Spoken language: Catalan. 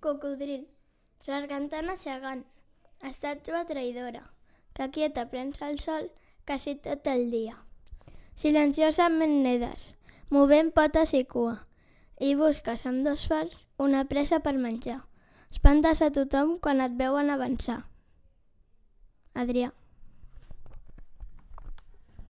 Cocodril, sargantana gegant, estàtua traïdora, que quieta prens el sol quasi tot el dia. Silenciosament nedes, movent potes i cua, i busques amb dos fars una presa per menjar. Espantes a tothom quan et veuen avançar. Adrià.